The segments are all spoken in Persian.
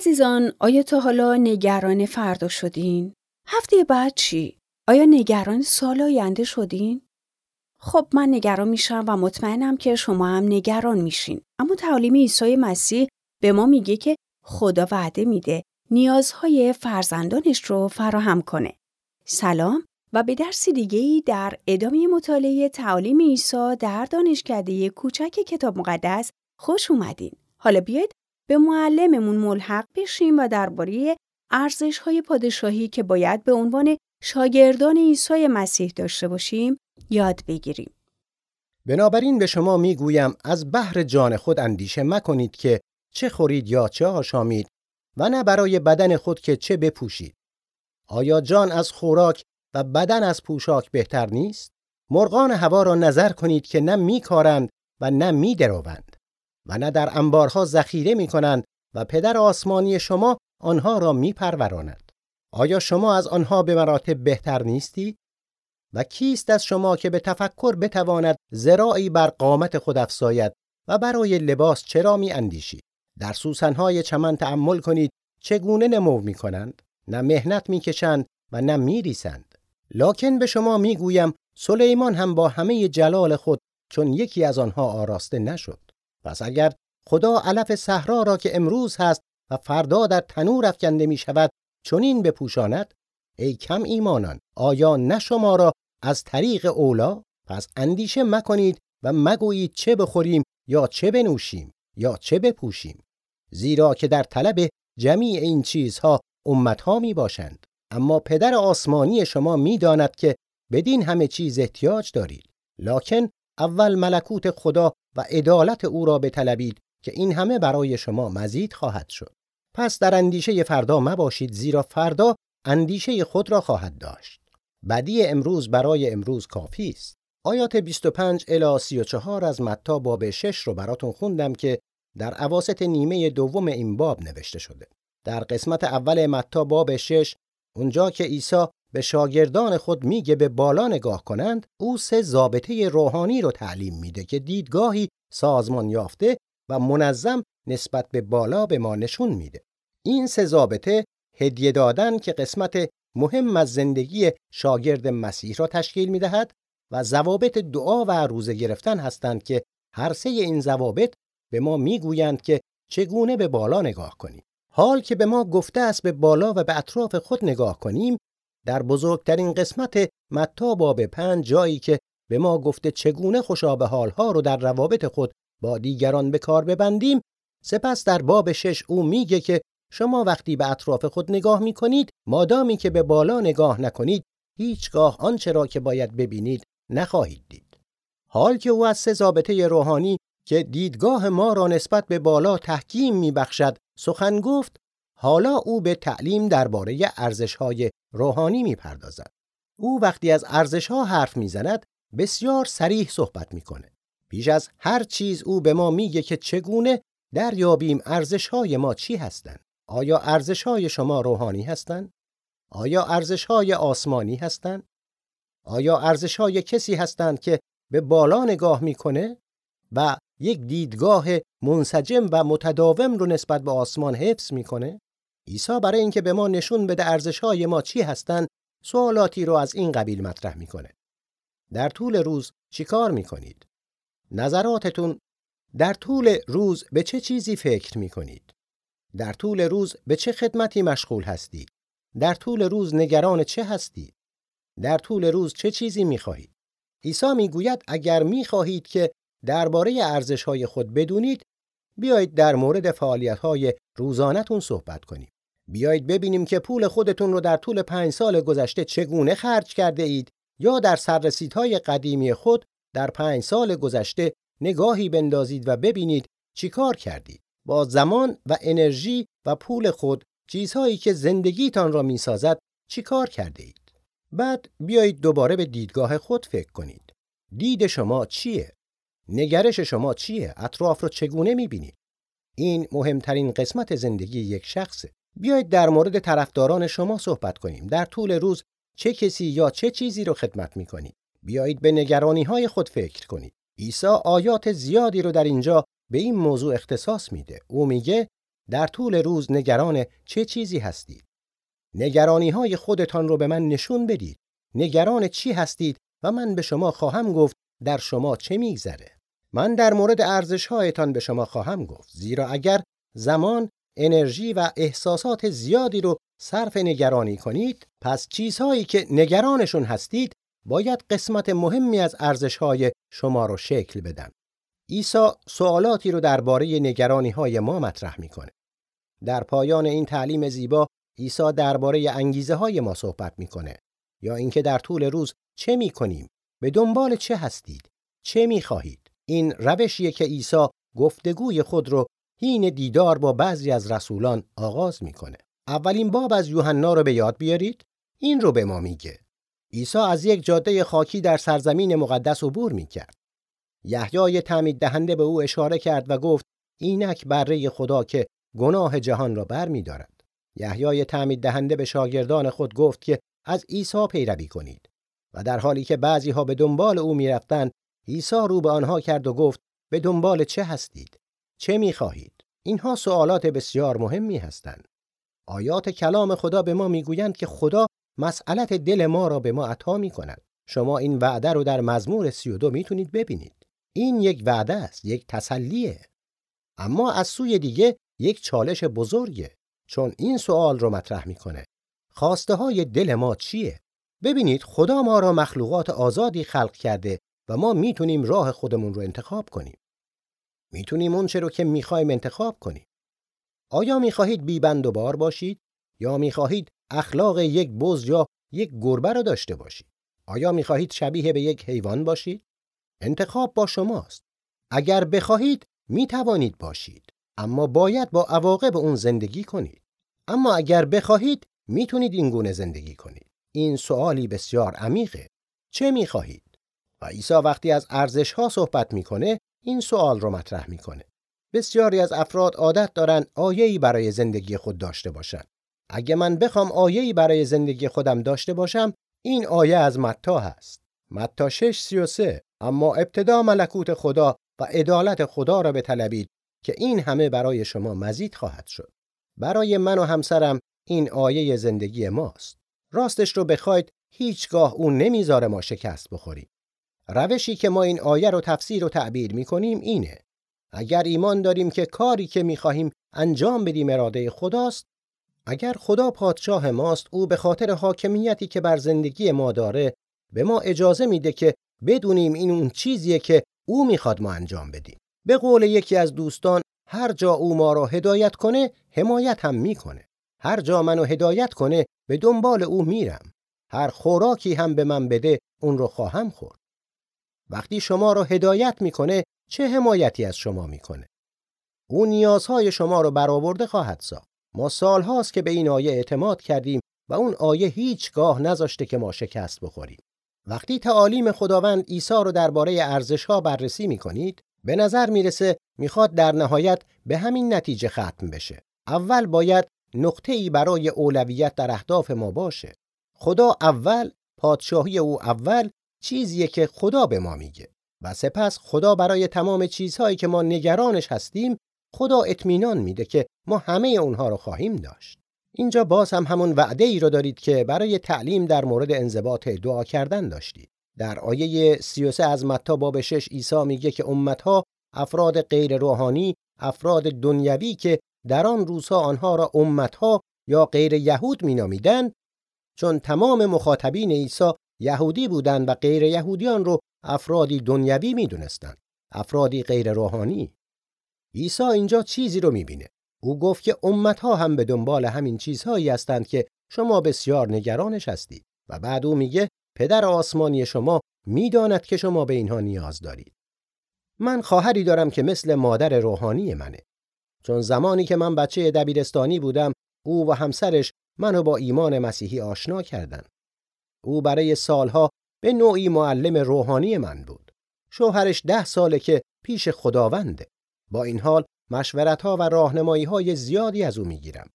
عزیزان آیا تا حالا نگران فردا شدین؟ هفته بعد چی؟ آیا نگران سال آینده شدین؟ خب من نگران میشم و مطمئنم که شما هم نگران میشین. اما تعالیم عیسی مسیح به ما میگه که خدا وعده میده نیازهای فرزندانش رو فراهم کنه. سلام و به درسی دیگه در ادامه مطالعه تعالیم عیسی در دانشکده کوچک کتاب مقدس خوش اومدین. حالا بیاید به معلممون ملحق بشیم و درباره ارزش های پادشاهی که باید به عنوان شاگردان عیسی مسیح داشته باشیم یاد بگیریم. بنابراین به شما می‌گویم از بحر جان خود اندیشه مکنید که چه خورید یا چه آشامید و نه برای بدن خود که چه بپوشید. آیا جان از خوراک و بدن از پوشاک بهتر نیست؟ مرغان هوا را نظر کنید که نه میکارند و نه میدروند و نه در انبارها ذخیره می‌کنند و پدر آسمانی شما آنها را میپروراند. آیا شما از آنها به مراتب بهتر نیستید؟ و کیست از شما که به تفکر بتواند زراعی بر قامت خود افزاید و برای لباس چرا می اندیشید؟ در سوسنهای چمن تأمل کنید چگونه نمو می کنند؟ نه مهنت می کشند و نه می ریسند. لکن به شما می گویم سلیمان هم با همه جلال خود چون یکی از آنها آراسته نشد. پس اگر خدا علف صحرا را که امروز هست و فردا در تنور افکنده می شود چنین بپوشاند ای کم ایمانان آیا نه شما را از طریق اولا پس اندیشه مکنید و مگویید چه بخوریم یا چه بنوشیم یا چه بپوشیم. زیرا که در طلب جمیع این چیزها امتها می باشند اما پدر آسمانی شما می‌داند که بدین همه چیز احتیاج دارید. لکن اول ملکوت خدا و عدالت او را بطلبید که این همه برای شما مزید خواهد شد. پس در اندیشه فردا مباشید زیرا فردا اندیشه خود را خواهد داشت. بدی امروز برای امروز کافی است. آیات 25 الی 34 از متا باب 6 رو براتون خوندم که در اواسط نیمه دوم این باب نوشته شده. در قسمت اول متا باب 6 اونجا که عیسی به شاگردان خود میگه به بالا نگاه کنند او سه ضابطه روحانی رو تعلیم میده که دیدگاهی سازمان یافته و منظم نسبت به بالا به ما نشون میده. این سه ضابطه هدیه دادن که قسمت مهم از زندگی شاگرد مسیح را تشکیل می‌دهد و ضوابط دعا و روزه گرفتن هستند که هر سه این ضوابط به ما می‌گویند که چگونه به بالا نگاه کنیم. حال که به ما گفته است به بالا و به اطراف خود نگاه کنیم در بزرگترین قسمت متا باب پنج جایی که به ما گفته چگونه خوشابه حالها رو در روابط خود با دیگران به کار ببندیم سپس در باب شش او میگه که شما وقتی به اطراف خود نگاه می کنید مادامی که به بالا نگاه نکنید هیچگاه آنچه را که باید ببینید نخواهید دید. حال که او از سه ضابطه روحانی که دیدگاه ما را نسبت به بالا تحکیم میبخشد سخن گفت حالا او به تعلیم درباره ارزش‌های روحانی می‌پردازد. او وقتی از ارزش‌ها حرف می‌زند بسیار سریح صحبت می‌کنه. بیش از هر چیز او به ما میگه که چگونه دریابیم ارزش‌های ما چی هستند. آیا ارزش‌های شما روحانی هستند؟ آیا ارزش‌های آسمانی هستند؟ آیا ارزش‌های کسی هستند که به بالا نگاه می‌کنه و یک دیدگاه منسجم و متداوم رو نسبت به آسمان حفظ می‌کنه؟ عیسی برای اینکه به ما نشون بده ارزش‌های ما چی هستند سوالاتی رو از این قبیل مطرح می‌کنه. در طول روز چیکار می‌کنید؟ نظراتتون در طول روز به چه چیزی فکر می‌کنید؟ در طول روز به چه خدمتی مشغول هستید؟ در طول روز نگران چه هستید؟ در طول روز چه چیزی می‌خواهید؟ عیسی می‌گوید اگر می‌خواهید که درباره ارزش‌های خود بدونید بیایید در مورد فعالیت‌های روزانه‌تون صحبت کنیم. بیایید ببینیم که پول خودتون رو در طول پنج سال گذشته چگونه خرج کرده اید یا در سررسیدهای قدیمی خود در پنج سال گذشته نگاهی بندازید و ببینید چیکار کردید. با زمان و انرژی و پول خود چیزهایی که زندگیتان را می‌سازد چیکار کرده اید؟ بعد بیایید دوباره به دیدگاه خود فکر کنید. دید شما چیه؟ نگرش شما چیه؟ اطراف رو چگونه می‌بینید؟ این مهمترین قسمت زندگی یک شخصه. بیایید در مورد طرفداران شما صحبت کنیم در طول روز چه کسی یا چه چیزی رو خدمت می‌کنید بیایید به نگرانی های خود فکر کنید عیسی آیات زیادی رو در اینجا به این موضوع اختصاص میده او میگه در طول روز نگران چه چیزی هستید؟ نگرانی های خودتان رو به من نشون بدید. نگران چی هستید و من به شما خواهم گفت در شما چه میگذره. من در مورد ارزش هایتان به شما خواهم گفت زیرا اگر زمان، انرژی و احساسات زیادی رو صرف نگرانی کنید پس چیزهایی که نگرانشون هستید باید قسمت مهمی از ارزش های شما رو شکل بدن. عیسی سوالاتی رو درباره نگرانی های ما مطرح می‌کنه. در پایان این تعلیم زیبا عیسی درباره انگیزه های ما صحبت می‌کنه یا اینکه در طول روز چه می‌کنیم به دنبال چه هستید چه می‌خواهید این روشیه که عیسی گفتگوی خود رو هین دیدار با بعضی از رسولان آغاز می‌کنه. اولین باب از یوحنا رو به یاد بیارید؟ این رو به ما میگه. عیسی از یک جاده خاکی در سرزمین مقدس عبور می‌کرد. یحیای تعمید دهنده به او اشاره کرد و گفت اینک بره خدا که گناه جهان را بر می دارد. یحیای تعمید دهنده به شاگردان خود گفت که از عیسی پیروی کنید. و در حالی که بعضی ها به دنبال او می رفتن عیسی رو به آنها کرد و گفت به دنبال چه هستید؟ چه می خواهید؟ اینها سوالات بسیار مهمی هستند. آیات کلام خدا به ما می‌گویند که خدا مسئلت دل ما را به ما عطا می کند. شما این وعده رو در مزمور 32 می‌تونید ببینید. این یک وعده است، یک تسلیه. اما از سوی دیگه یک چالش بزرگه چون این سوال رو مطرح می‌کنه. خواسته های دل ما چیه؟ ببینید خدا ما را مخلوقات آزادی خلق کرده و ما می‌تونیم راه خودمون رو انتخاب کنیم. می‌تونیم اون چه رو که می‌خوایم انتخاب کنیم. آیا می‌خواهید بیبند و بار باشید یا می‌خواهید اخلاق یک بز یا یک گربه رو داشته باشید؟ آیا می‌خواهید شبیه به یک حیوان باشید انتخاب با شماست. اگر بخواهید می توانید باشید. اما باید با عواقب اون زندگی کنید. اما اگر بخواهید می‌تونید این گونه زندگی کنید. این سوالی بسیار عمیقه. چه می خواهید؟ و عیسی وقتی از ارزش ها صحبت می‌کنه این سوال رو مطرح می‌کنه. بسیاری از افراد عادت دارن آیه‌ای برای زندگی خود داشته باشند. اگه من بخوام آیه‌ای برای زندگی خودم داشته باشم این آیه از متا هست. متا 6:33 اما ابتدا ملکوت خدا و عدالت خدا را بطلبید که این همه برای شما مزید خواهد شد. برای من و همسرم این آیه زندگی ماست. راستش رو بخواید هیچگاه اون نمی‌ذاره ما شکست بخوریم. روشی که ما این آیه رو تفسیر و تعبیر می‌کنیم اینه. اگر ایمان داریم که کاری که می‌خواهیم انجام بدیم اراده خداست، اگر خدا پادشاه ماست او به خاطر حاکمیتی که بر زندگی ما داره به ما اجازه میده که بدونیم این اون چیزیه که او می‌خواد ما انجام بدیم. به قول یکی از دوستان هر جا او ما را هدایت کنه حمایت هم می‌کنه. هر جا منو هدایت کنه به دنبال او میرم. هر خوراکی هم به من بده اون رو خواهم خورد. وقتی شما رو هدایت می‌کنه چه حمایتی از شما می‌کنه؟ او نیازهای شما رو برآورده خواهد ساخت. ما سالهاست که به این آیه اعتماد کردیم و اون آیه هیچگاه نذاشته که ما شکست بخوریم. وقتی تعالیم خداوند عیسی رو درباره ارزش‌ها بررسی می‌کنید، به نظر می‌رسه می‌خواد در نهایت به همین نتیجه ختم بشه. اول باید ای برای اولویت در اهداف ما باشه. خدا اول، پادشاهی او اول چیزیه که خدا به ما میگه. و سپس خدا برای تمام چیزهایی که ما نگرانش هستیم، خدا اطمینان میده که ما همه اونها رو خواهیم داشت. اینجا باز هم همون وعده ای رو دارید که برای تعلیم در مورد انضباط دعا کردن داشتید. در آیه 33 از متا باب 6 عیسی میگه که امتها افراد غیر روحانی، افراد دنیوی که در آن روزها آنها را امتها یا غیر یهود مینامیدند چون تمام مخاطبین عیسی یهودی بودند و غیر یهودیان رو افرادی دنیوی می‌دونستند افرادی غیر روحانی عیسی اینجا چیزی رو می‌بینه او گفت که امتها هم به دنبال همین چیزهایی هستند که شما بسیار نگرانش هستید و بعد او میگه پدر آسمانی شما می‌داند که شما به اینها نیاز دارید. من خواهری دارم که مثل مادر روحانی منه. چون زمانی که من بچه دبیرستانی بودم او و همسرش منو با ایمان مسیحی آشنا کردند. او برای سالها به نوعی معلم روحانی من بود. شوهرش ده ساله که پیش خداونده. با این حال مشورت ها و راهنمایی های زیادی از او می‌گیرم.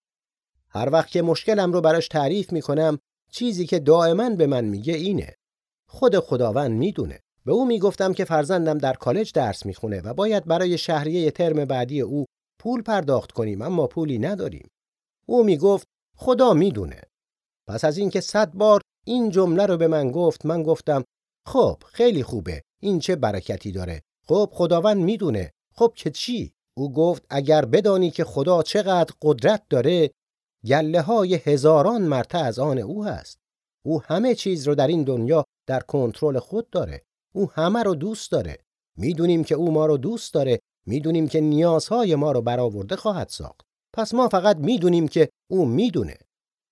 هر وقت که مشکلم رو براش تعریف می‌کنم چیزی که دائما به من میگه اینه. خود خداوند می‌دونه. به او می‌گفتم که فرزندم در کالج درس می‌خونه و باید برای شهریه ترم بعدی او پول پرداخت کنیم اما پولی نداریم او می‌گفت خدا می‌دونه پس از اینکه صد بار این جمله رو به من گفت من گفتم خب خیلی خوبه این چه برکتی داره؟ خب خداوند می‌دونه. خب که چی؟ او گفت اگر بدانی که خدا چقدر قدرت داره گله های هزاران مرته از آن او هست. او همه چیز رو در این دنیا در کنترل خود داره. او همه رو دوست داره. می‌دونیم که او ما رو دوست داره. می‌دونیم که نیازهای ما رو برآورده خواهد ساخت. پس ما فقط می‌دونیم که او می‌دونه.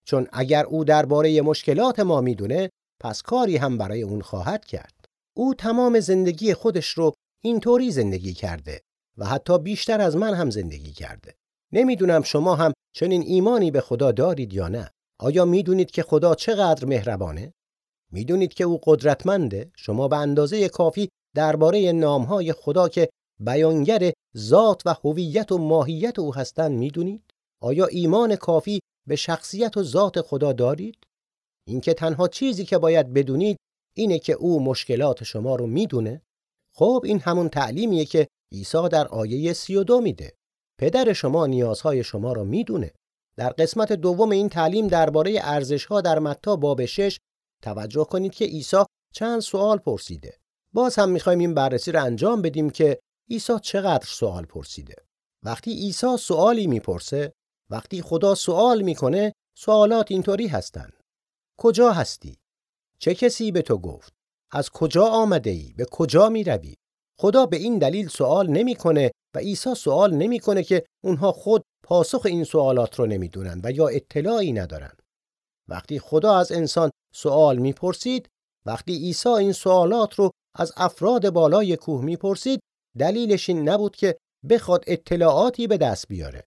چون اگر او درباره مشکلات ما می‌دونه پس کاری هم برای اون خواهد کرد. او تمام زندگی خودش رو اینطوری زندگی کرده و حتی بیشتر از من هم زندگی کرده. نمی‌دونم شما هم چنین ایمانی به خدا دارید یا نه. آیا می‌دونید که خدا چقدر مهربانه؟ می‌دونید که او قدرتمنده. شما به اندازه کافی درباره نامهای خدا که بیانگر ذات و هویت و ماهیت او هستند می‌دونید؟ آیا ایمان کافی به شخصیت و ذات خدا دارید؟ اینکه تنها چیزی که باید بدونید اینه که او مشکلات شما رو می‌دونه. خب این همون تعلیمیه که عیسی در آیه 32 میده. پدر شما نیازهای شما رو می‌دونه. در قسمت دوم این تعلیم درباره ارزشها در متا باب 6 توجه کنید که عیسی چند سوال پرسیده. باز هم می‌خوایم این بررسی رو انجام بدیم که عیسی چقدر سوال پرسیده. وقتی عیسی سوالی می‌پرسه وقتی خدا سوال می‌کنه سوالات اینطوری هستند کجا هستی؟ چه کسی به تو گفت؟ از کجا آمده ای به کجا می روی خدا به این دلیل سوال نمی‌کنه و عیسی سوال نمی‌کنه که اونها خود پاسخ این سوالات رو نمی‌دونن و یا اطلاعی ندارن. وقتی خدا از انسان سوال می‌پرسید وقتی عیسی این سوالات رو از افراد بالای کوه می‌پرسید دلیلش این نبود که بخواد اطلاعاتی به دست بیاره.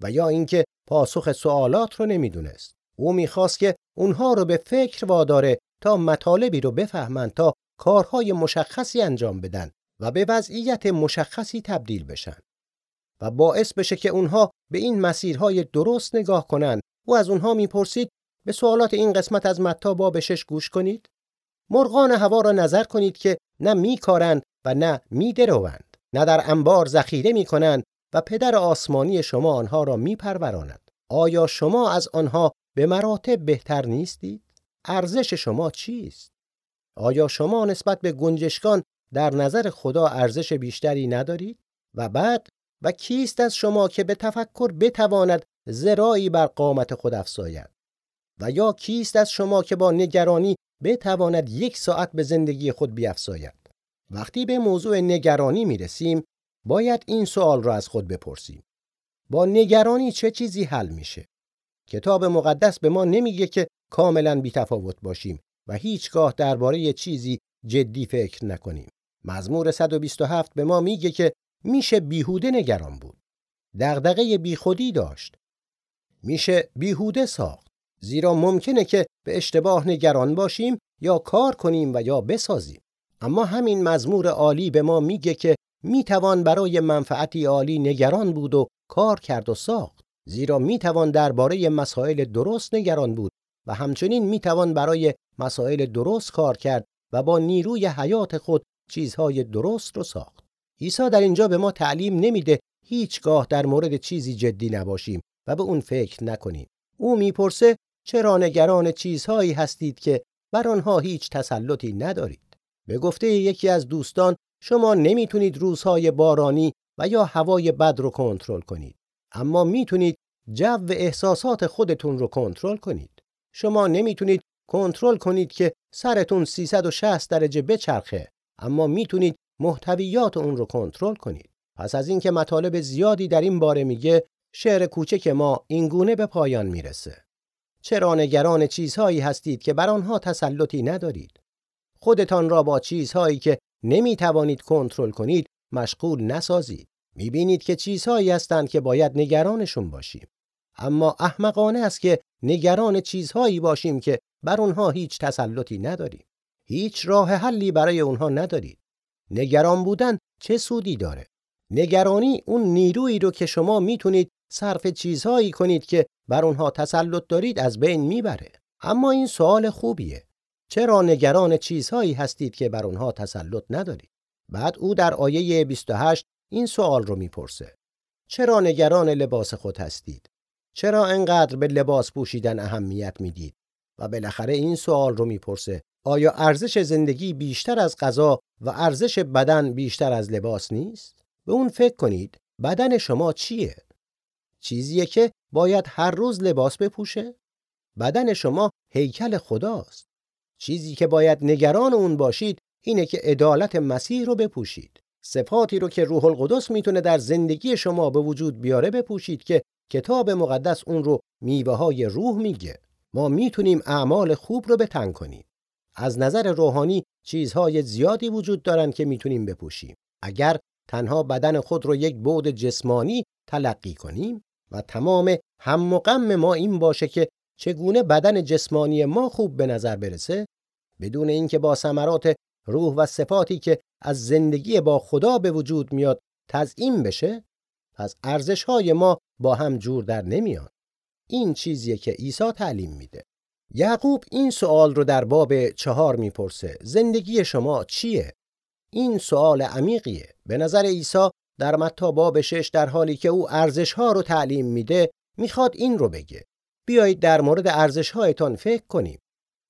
و یا اینکه پاسخ سوالات رو نمی‌دونست. او می‌خواست که اونها رو به فکر واداره تا مطالبی رو بفهمند تا کارهای مشخصی انجام بدن و به وضعیت مشخصی تبدیل بشن. و باعث بشه که اونها به این مسیرهای درست نگاه کنند و از اونها می‌پرسید به سوالات این قسمت از متا باب شش گوش کنید؟ مرغان هوا را نظر کنید که نه میکارند و نه میدروند. نه در انبار ذخیره می‌کنند و پدر آسمانی شما آنها را میپروراند. آیا شما از آنها به مراتب بهتر نیستید؟ ارزش شما چیست؟ آیا شما نسبت به گنجشکان در نظر خدا ارزش بیشتری ندارید؟ و بعد و کیست از شما که به تفکر بتواند زرایی بر قامت خود افزاید؟ و یا کیست از شما که با نگرانی بتواند یک ساعت به زندگی خود بیافزاید؟ وقتی به موضوع نگرانی می رسیم باید این سوال را از خود بپرسیم با نگرانی چه چیزی حل میشه؟ کتاب مقدس به ما نمیگه که کاملا بیتفاوت باشیم و هیچگاه درباره چیزی جدی فکر نکنیم. مزمور 127 به ما میگه که میشه بیهوده نگران بود. دغدغه بیخودی داشت. میشه بیهوده ساخت. زیرا ممکنه که به اشتباه نگران باشیم یا کار کنیم و یا بسازیم. اما همین مزمور عالی به ما میگه که می‌توان برای منفعتی عالی نگران بود و کار کرد و ساخت. زیرا می‌توان درباره مسائل درست نگران بود و همچنین می‌توان برای مسائل درست کار کرد و با نیروی حیات خود چیزهای درست رو ساخت. عیسی در اینجا به ما تعلیم نمیده هیچگاه در مورد چیزی جدی نباشیم و به اون فکر نکنیم. او می‌پرسه چرا نگران چیزهایی هستید که بر آنها هیچ تسلطی ندارید؟ به گفته یکی از دوستان شما نمی‌تونید روزهای بارانی و یا هوای بد رو کنترل کنید اما می‌تونید جو احساسات خودتون رو کنترل کنید. شما نمی‌تونید کنترل کنید که سرتون 360 درجه بچرخه اما می‌تونید محتویات اون رو کنترل کنید. پس از اینکه مطالب زیادی در این باره میگه شعر کوچک ما اینگونه به پایان می‌رسه. چرا نگران چیزهایی هستید که بر آنها تسلطی ندارید؟ خودتان را با چیزهایی که نمی‌توانید کنترل کنید مشغول نسازید. می‌بینید که چیزهایی هستند که باید نگرانشون باشیم. اما احمقانه است که نگران چیزهایی باشیم که بر اونها هیچ تسلطی نداریم. هیچ راه حلی برای اونها ندارید. نگران بودن چه سودی داره؟ نگرانی اون نیرویی رو که شما می‌تونید صرف چیزهایی کنید که بر اونها تسلط دارید از بین می‌بره. اما این سوال خوبیه. چرا نگران چیزهایی هستید که بر اونها تسلط ندارید؟ بعد او در آیه 28 این سوال رو می‌پرسه. چرا نگران لباس خود هستید؟ چرا انقدر به لباس پوشیدن اهمیت می‌دید؟ و بالاخره این سوال رو می‌پرسه آیا ارزش زندگی بیشتر از غذا و ارزش بدن بیشتر از لباس نیست؟ به اون فکر کنید بدن شما چیه؟ چیزیه که باید هر روز لباس بپوشه؟ بدن شما هیکل خداست. چیزی که باید نگران اون باشید اینه که عدالت مسیح رو بپوشید. صفاتی رو که روح القدس می‌تونه در زندگی شما به وجود بیاره بپوشید که کتاب مقدس اون رو میوه های روح میگه. ما می‌تونیم اعمال خوب رو بتن کنیم. از نظر روحانی چیزهای زیادی وجود دارن که می‌تونیم بپوشیم. اگر تنها بدن خود رو یک بود جسمانی تلقی کنیم و تمام هم و غم ما این باشه که چگونه بدن جسمانی ما خوب به نظر برسه؟ بدون اینکه با ثمرات روح و صفاتی که از زندگی با خدا به وجود میاد تزیین بشه پس ارزش های ما با هم جور در نمیاد این چیزیه که عیسی تعلیم میده. یعقوب این سوال رو در باب چهار می‌پرسه. زندگی شما چیه؟ این سوال عمیقیه. به نظر عیسی در متا باب شش در حالی که او ارزش ها رو تعلیم میده می‌خواد این رو بگه. بیایید در مورد ارزش هایتان فکر کنیم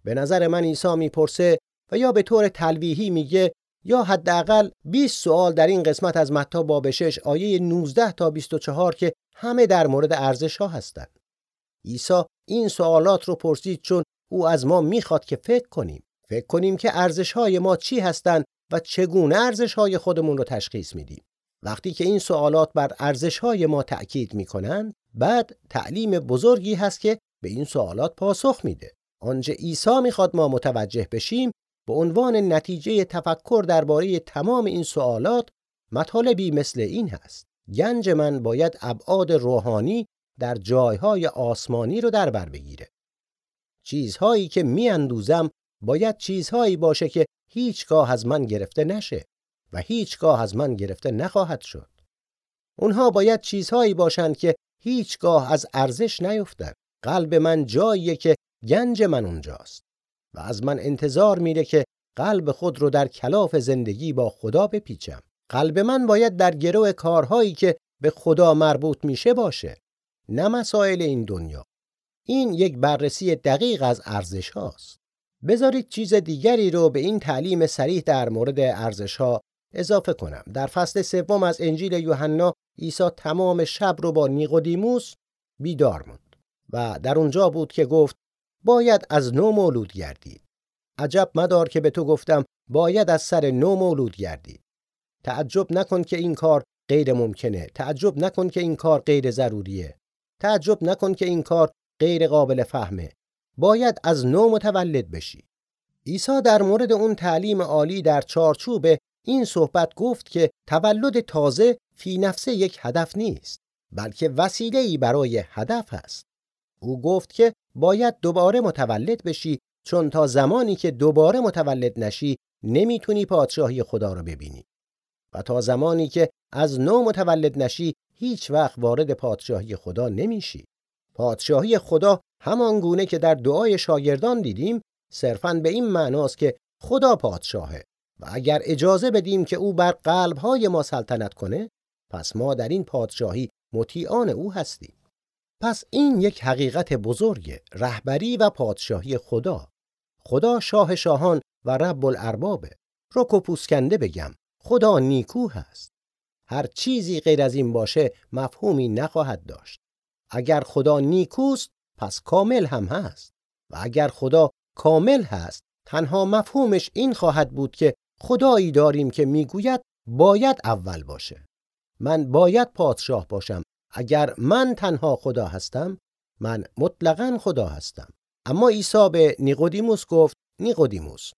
به نظر من عیسی می‌پرسه و یا به طور تلویحی میگه یا حداقل 20 سوال در این قسمت از متا باب 6 آیه 19 تا 24 که همه در مورد ارزش ها هستند. عیسی این سوالات رو پرسید چون او از ما می‌خواد که فکر کنیم. فکر کنیم که ارزش های ما چی هستند و چگونه ارزش های خودمون رو تشخیص میدیم. وقتی که این سوالات بر ارزش های ما تأکید می‌کنند، بعد تعلیم بزرگی هست که به این سوالات پاسخ میده. آنچه عیسی می‌خواد ما متوجه بشیم به عنوان نتیجه تفکر درباره تمام این سوالات مطالبی مثل این هست. گنج من باید ابعاد روحانی در جایهای آسمانی رو در بر بگیره. چیزهایی که میاندوزم باید چیزهایی باشه که هیچگاه از من گرفته نشه. و هیچگاه از من گرفته نخواهد شد. اونها باید چیزهایی باشند که هیچگاه از ارزش نیفتن قلب من جاییه که گنج من اونجاست و از من انتظار میره که قلب خود رو در کلاف زندگی با خدا بپیچم. قلب من باید در گروه کارهایی که به خدا مربوط میشه باشه نه مسائل این دنیا. این یک بررسی دقیق از ارزش هاست بذارید چیز دیگری رو به این تعلیم سریح در مورد ارزش ها اضافه کنم. در فصل سوم از انجیل یوحنا عیسی تمام شب رو با نیقودیموس بیدار موند و در اونجا بود که گفت باید از نو مولود گردید عجب مدار که به تو گفتم باید از سر نو مولود گردید تعجب نکن که این کار غیر ممکنه. تعجب نکن که این کار غیر ضروریه. تعجب نکن که این کار غیر قابل فهمه. باید از نو متولد بشی. عیسی در مورد اون تعلیم عالی در چارچوب این صحبت گفت که تولد تازه فی نفسه یک هدف نیست بلکه وسیله ای برای هدف است. او گفت که باید دوباره متولد بشی چون تا زمانی که دوباره متولد نشی نمی‌تونی پادشاهی خدا رو ببینی. و تا زمانی که از نو متولد نشی هیچ وقت وارد پادشاهی خدا نمیشی. پادشاهی خدا همان گونه که در دعای شاگردان دیدیم صرفاً به این معناست که خدا پادشاهه. و اگر اجازه بدیم که او بر قلبهای ما سلطنت کنه پس ما در این پادشاهی مطیعان او هستیم. پس این یک حقیقت بزرگ رهبری و پادشاهی خدا. خدا شاه شاهان و رب الاربابه رک پوسکنده بگم خدا نیکو هست. هر چیزی غیر از این باشه مفهومی نخواهد داشت. اگر خدا نیکوست پس کامل هم هست. و اگر خدا کامل هست تنها مفهومش این خواهد بود که خدایی داریم که می‌گوید باید اول باشه. من باید پادشاه باشم. اگر من تنها خدا هستم من مطلقا خدا هستم. اما عیسی به نیقودیموس گفت نیقودیموس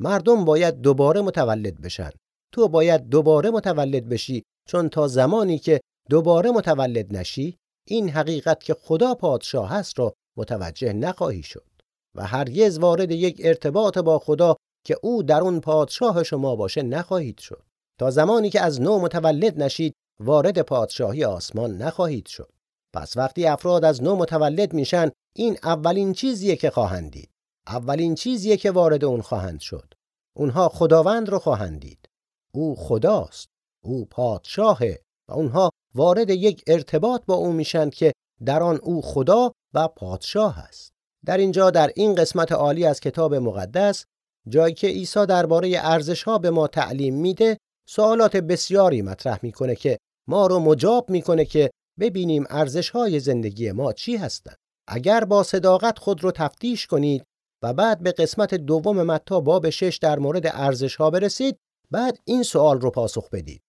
مردم باید دوباره متولد بشن. تو باید دوباره متولد بشی چون تا زمانی که دوباره متولد نشی این حقیقت که خدا پادشاه است را متوجه نخواهی شد. و هرگز وارد یک ارتباط با خدا که او در اون پادشاه شما باشه نخواهید شد. تا زمانی که از نو متولد نشید وارد پادشاهی آسمان نخواهید شد. پس وقتی افراد از نو متولد میشن این اولین چیزیه که خواهند دید اولین چیزیه که وارد اون خواهند شد. اونها خداوند رو خواهند دید او خداست. او پادشاهه و اونها وارد یک ارتباط با او میشن که در آن او خدا و پادشاه است. در اینجا در این قسمت عالی از کتاب مقدس جایی که عیسی درباره ارزش ها به ما تعلیم میده سوالات بسیاری مطرح می‌کنه که ما رو مجاب می‌کنه که ببینیم ارزش های زندگی ما چی هستند. اگر با صداقت خود رو تفتیش کنید و بعد به قسمت دوم متا باب شش در مورد ارزش ها برسید بعد این سوال رو پاسخ بدید.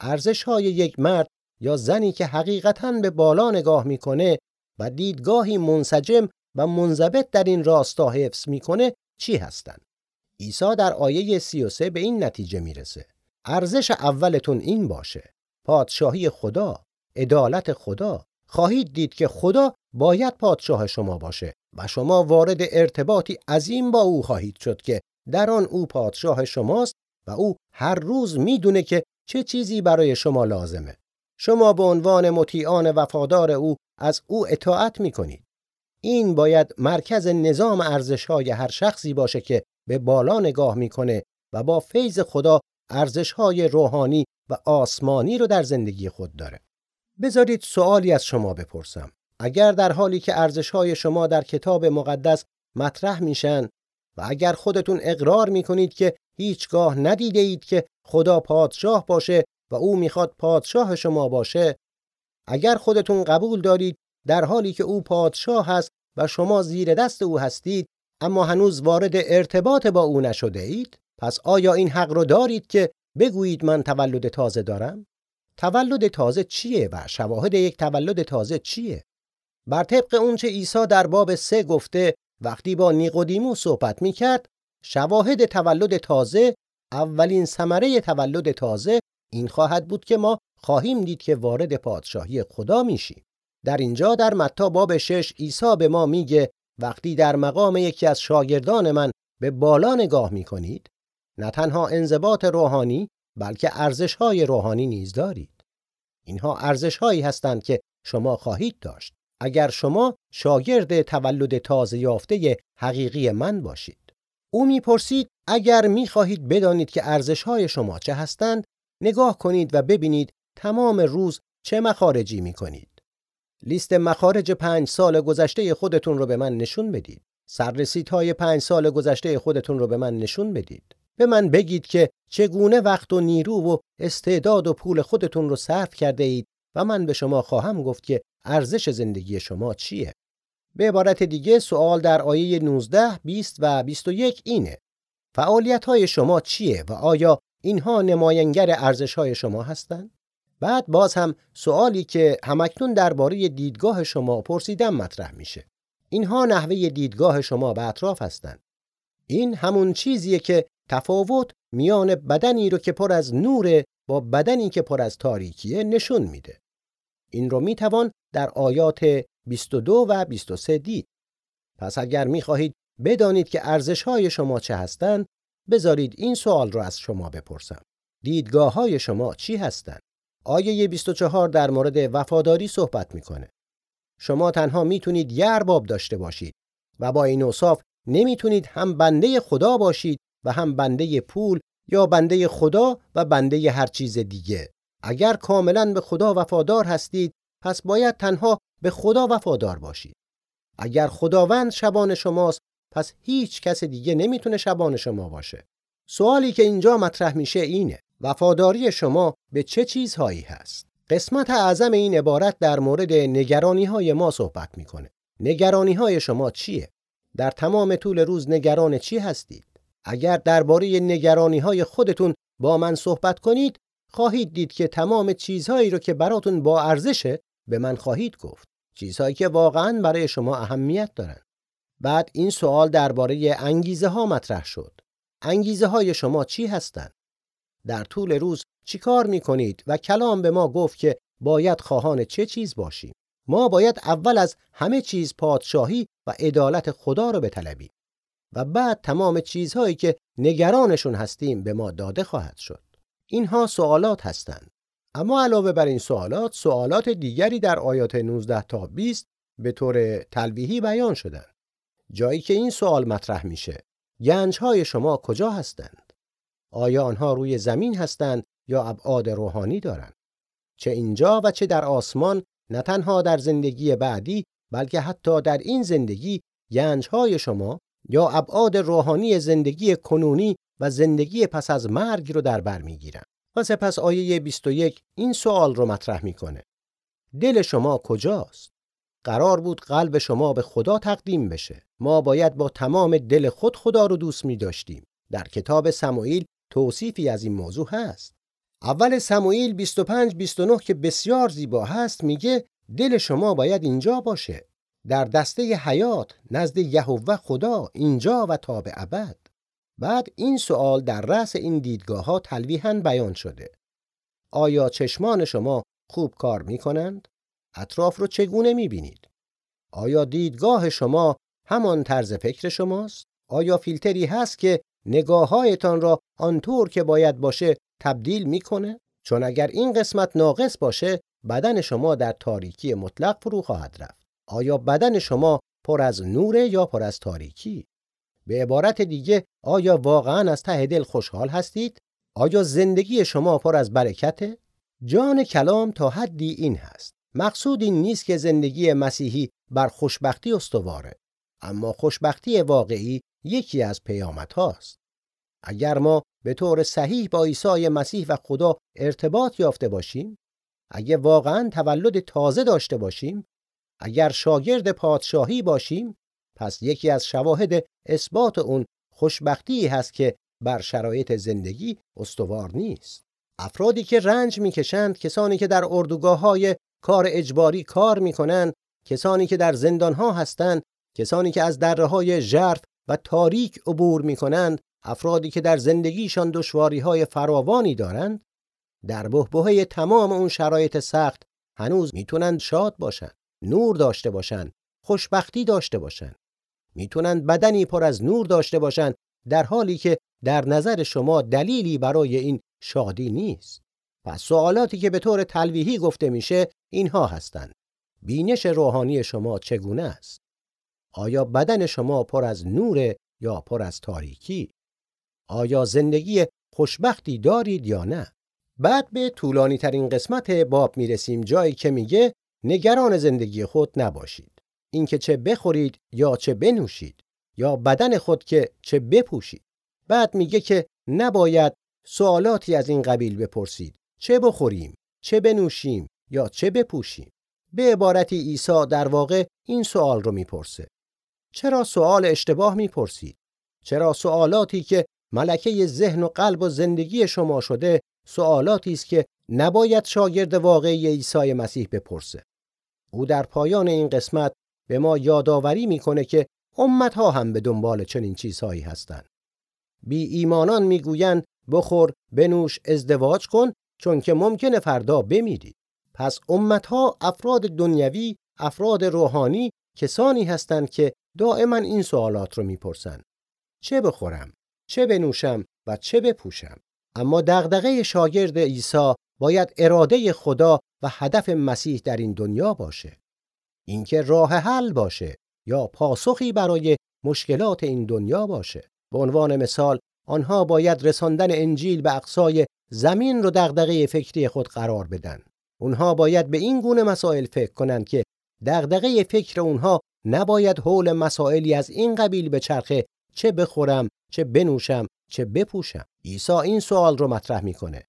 ارزش های یک مرد یا زنی که حقیقتا به بالا نگاه می‌کنه و دیدگاهی منسجم و منضبط در این راستا حفظ می‌کنه چی هستند؟ عیسی در آیه 33 به این نتیجه می‌رسه. ارزش اولتون این باشه. پادشاهی خدا، عدالت خدا. خواهید دید که خدا باید پادشاه شما باشه و شما وارد ارتباطی عظیم با او خواهید شد که در آن او پادشاه شماست و او هر روز می‌دونه که چه چیزی برای شما لازمه. شما به عنوان مطیعان وفادار او از او اطاعت می‌کنید. این باید مرکز نظام ارزش‌های هر شخصی باشه که به بالا نگاه می‌کنه و با فیض خدا ارزش‌های روحانی و آسمانی رو در زندگی خود داره. بذارید سوالی از شما بپرسم. اگر در حالی که ارزش‌های شما در کتاب مقدس مطرح میشن و اگر خودتون اقرار می‌کنید که هیچگاه ندیده اید که خدا پادشاه باشه و او می‌خواد پادشاه شما باشه اگر خودتون قبول دارید در حالی که او پادشاه هست و شما زیر دست او هستید اما هنوز وارد ارتباط با او نشده اید؟ پس آیا این حق رو دارید که بگویید من تولد تازه دارم؟ تولد تازه چیه و شواهد یک تولد تازه چیه؟ بر طبق اونچه عیسی در باب سه گفته وقتی با نیقودیمو صحبت می‌کرد شواهد تولد تازه اولین ثمره تولد تازه این خواهد بود که ما خواهیم دید که وارد پادشاهی خدا میشیم. در اینجا در متا باب شش عیسی به ما میگه وقتی در مقام یکی از شاگردان من به بالا نگاه می‌کنید نه تنها انضباط روحانی بلکه ارزش‌های روحانی نیز دارید. اینها ارزش‌هایی هستند که شما خواهید داشت اگر شما شاگرد تولد تازه یافته حقیقی من باشید. او می‌پرسید اگر می‌خواهید بدانید که ارزش‌های شما چه هستند نگاه کنید و ببینید تمام روز چه مخارجی می‌کنید. لیست مخارج پنج سال گذشته خودتون رو به من نشون بدید. سررسیدهای پنج سال گذشته خودتون رو به من نشون بدید. به من بگید که چگونه وقت و نیرو و استعداد و پول خودتون رو صرف کرده اید و من به شما خواهم گفت که ارزش زندگی شما چیه. به عبارت دیگه سوال در آیه 19, 20 و 21 اینه. فعالیت های شما چیه و آیا اینها نماینگر ارزش های شما هستند؟ بعد باز هم سوالی که همکنون درباره دیدگاه شما پرسیدم مطرح میشه. اینها نحوه دیدگاه شما به اطراف هستند. این همون چیزیه که تفاوت میان بدنی رو که پر از نوره با بدنی که پر از تاریکیه نشون میده. این رو می‌توان در آیات 22 و 23 دید. پس اگر می‌خواهید بدانید که ارزش های شما چه هستند، بذارید این سوال رو از شما بپرسم. دیدگاه های شما چی هستند؟ آیه 24 در مورد وفاداری صحبت می‌کنه. شما تنها می‌تونید یه ارباب داشته باشید و با این اوصاف نمی‌تونید هم بنده خدا باشید و هم بنده پول یا بنده خدا و بنده هر چیز دیگه. اگر کاملا به خدا وفادار هستید پس باید تنها به خدا وفادار باشید. اگر خداوند شبان شماست پس هیچ کس دیگه نمی‌تونه شبان شما باشه. سوالی که اینجا مطرح میشه اینه وفاداری شما به چه چیزهایی هست؟ قسمت اعظم این عبارت در مورد نگرانی های ما صحبت می‌کنه. نگرانی های شما چیه؟ در تمام طول روز نگران چی هستید؟ اگر درباره نگرانی های خودتون با من صحبت کنید، خواهید دید که تمام چیزهایی رو که براتون با ارزشه به من خواهید گفت. چیزهایی که واقعا برای شما اهمیت دارن. بعد این سوال درباره انگیزه ها مطرح شد. انگیزه های شما چی هستند؟ در طول روز چیکار می کنید و کلام به ما گفت که باید خواهان چه چیز باشیم؟ ما باید اول از همه چیز پادشاهی و عدالت خدا رو بطلبیم و بعد تمام چیزهایی که نگرانشون هستیم به ما داده خواهد شد. اینها سوالات هستند. اما علاوه بر این سوالات سوالات دیگری در آیات 19 تا 20 به طور تلویحی بیان شدند. جایی که این سوال مطرح میشه گنج های شما کجا هستند؟ آیا آنها روی زمین هستند یا ابعاد روحانی دارند؟ چه اینجا و چه در آسمان نه تنها در زندگی بعدی بلکه حتی در این زندگی گنجهای شما یا ابعاد روحانی زندگی کنونی و زندگی پس از مرگ رو در بر می‌گیرن و سپس آیه 21 این سوال رو مطرح می‌کنه. دل شما کجاست؟ قرار بود قلب شما به خدا تقدیم بشه. ما باید با تمام دل خود خدا رو دوست می داشتیم در کتاب سموئیل توصیفی از این موضوع هست اول سموئیل 25 29 که بسیار زیبا هست میگه دل شما باید اینجا باشه در دسته حیات نزد یهوه خدا اینجا و تا به ابد بعد این سوال در رأس این دیدگاه ها تلویحاً بیان شده آیا چشمان شما خوب کار می کنند؟ اطراف رو چگونه می بینید؟ آیا دیدگاه شما همان طرز فکر شماست؟ آیا فیلتری هست که نگاههایتان را آنطور که باید باشه تبدیل می‌کنه؟ چون اگر این قسمت ناقص باشه بدن شما در تاریکی مطلق فرو خواهد رفت. آیا بدن شما پر از نوره یا پر از تاریکی؟ به عبارت دیگه آیا واقعا از ته دل خوشحال هستید؟ آیا زندگی شما پر از برکته؟ جان کلام تا حدی این هست. مقصود این نیست که زندگی مسیحی بر خوشبختی استواره. اما خوشبختی واقعی یکی از پیامت هاست. اگر ما به طور صحیح با عیسی مسیح و خدا ارتباط یافته باشیم، اگر واقعا تولد تازه داشته باشیم، اگر شاگرد پادشاهی باشیم، پس یکی از شواهد اثبات اون خوشبختی هست که بر شرایط زندگی استوار نیست. افرادی که رنج می‌کشند، کسانی که در اردوگاه های کار اجباری کار می‌کنند، کسانی که در زندان ها هستند، کسانی که از دره های ژرف و تاریک عبور می‌کنند، افرادی که در زندگیشان دشواری های فراوانی دارند، در بهبهه تمام اون شرایط سخت هنوز می‌تونند شاد باشند، نور داشته باشند، خوشبختی داشته باشند. می‌تونند بدنی پر از نور داشته باشند در حالی که در نظر شما دلیلی برای این شادی نیست. پس سوالاتی که به طور تلویحی گفته میشه اینها هستند. بینش روحانی شما چگونه است؟ آیا بدن شما پر از نور یا پر از تاریکی؟ آیا زندگی خوشبختی دارید یا نه؟ بعد به طولانی ترین قسمت باب می‌رسیم جایی که میگه نگران زندگی خود نباشید. اینکه چه بخورید یا چه بنوشید یا بدن خود که چه بپوشید. بعد میگه که نباید سوالاتی از این قبیل بپرسید. چه بخوریم؟ چه بنوشیم؟ یا چه بپوشیم؟ به عبارتی عیسی در واقع این سوال رو می‌پرسه. چرا سوال اشتباه می‌پرسید؟ چرا سوالاتی که ملکه ذهن و قلب و زندگی شما شده سوالاتی است که نباید شاگرد واقعی عیسی مسیح بپرسه. او در پایان این قسمت به ما یادآوری می‌کنه که امتها هم به دنبال چنین چیزهایی هستند. بی ایمانان می‌گویند بخور، بنوش، ازدواج کن چون که ممکنه فردا بمیری. پس امتها افراد دنیوی، افراد روحانی کسانی هستند که دائما این سوالات رو می‌پرسن. چه بخورم؟ چه بنوشم و چه بپوشم؟ اما دغدغه شاگرد عیسی باید اراده خدا و هدف مسیح در این دنیا باشه. اینکه راه حل باشه یا پاسخی برای مشکلات این دنیا باشه. به عنوان مثال آنها باید رساندن انجیل به اقصای زمین رو دغدغه فکری خود قرار بدن. اونها باید به این گونه مسائل فکر کنند که دغدغه فکر اونها نباید حول مسائلی از این قبیل به چرخه چه بخورم چه بنوشم چه بپوشم. عیسی این سوال رو مطرح می‌کنه.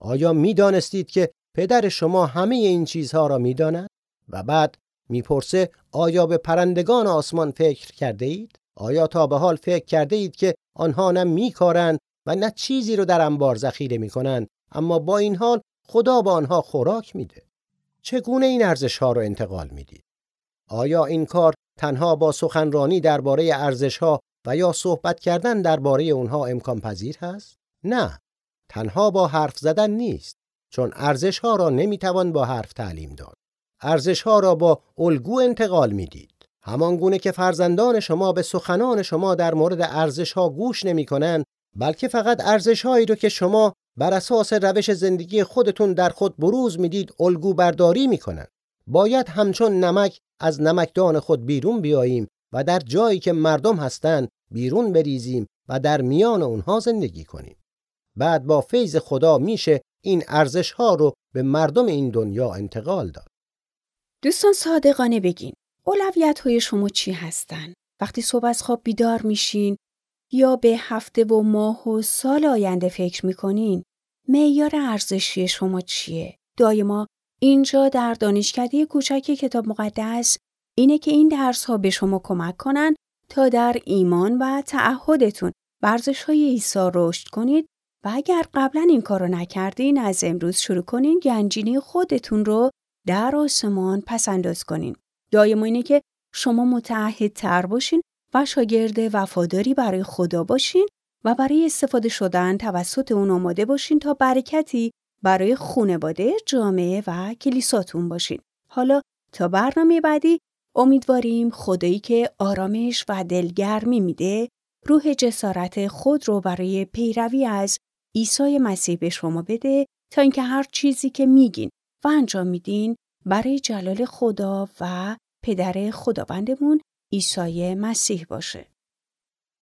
آیا می‌دانستید که پدر شما همه این چیزها را می‌داند؟ و بعد می‌پرسه آیا به پرندگان آسمان فکر کرده اید آیا تا به حال فکر کرده اید که آنها نه میکارند و نه چیزی رو در انبار ذخیره می‌کنند اما با این حال خدا به آنها خوراک میده؟ چگونه این ارزش ها رو انتقال می‌دید؟ آیا این کار تنها با سخنرانی درباره ارزش ها و یا صحبت کردن درباره اونها امکان پذیر هست؟ نه، تنها با حرف زدن نیست، چون ارزش ها را نمی‌توان با حرف تعلیم داد. ارزش ها را با الگو انتقال می‌دید. همان گونه که فرزندان شما به سخنان شما در مورد ارزش ها گوش نمی کنند، بلکه فقط ارزش هایی رو که شما بر اساس روش زندگی خودتون در خود بروز می‌دید الگو برداری می‌کنند. باید همچون نمک از نمکدان خود بیرون بیاییم و در جایی که مردم هستند بیرون بریزیم و در میان اونها زندگی کنیم. بعد با فیض خدا میشه این ارزش ها رو به مردم این دنیا انتقال داد. دوستان صادقانه بگین اولویت های شما چی هستن؟ وقتی صبح از خواب بیدار میشین یا به هفته و ماه و سال آینده فکر می‌کنین معیار ارزشی شما چیه؟ دایما اینجا در دانشکده کوچک کتاب مقدس اینه که این درس ها به شما کمک کنن تا در ایمان و تعهدتون ورزش های ایسا رشد کنید و اگر قبلا این کار رو نکردین از امروز شروع کنین گنجینه خودتون رو در آسمان پسنداز کنین. دایما اینه که شما متعهد تر باشین و شاگرد وفاداری برای خدا باشین و برای استفاده شدن توسط اون آماده باشین تا برکتی برای خونواده، جامعه و کلیساتون باشین. حالا تا برنامه بعدی امیدواریم خدایی که آرامش و دلگرمی میده روح جسارت خود رو برای پیروی از عیسی مسیح به شما بده تا اینکه هر چیزی که میگین و انجام میدین برای جلال خدا و پدر خداوندمون عیسی مسیح باشه.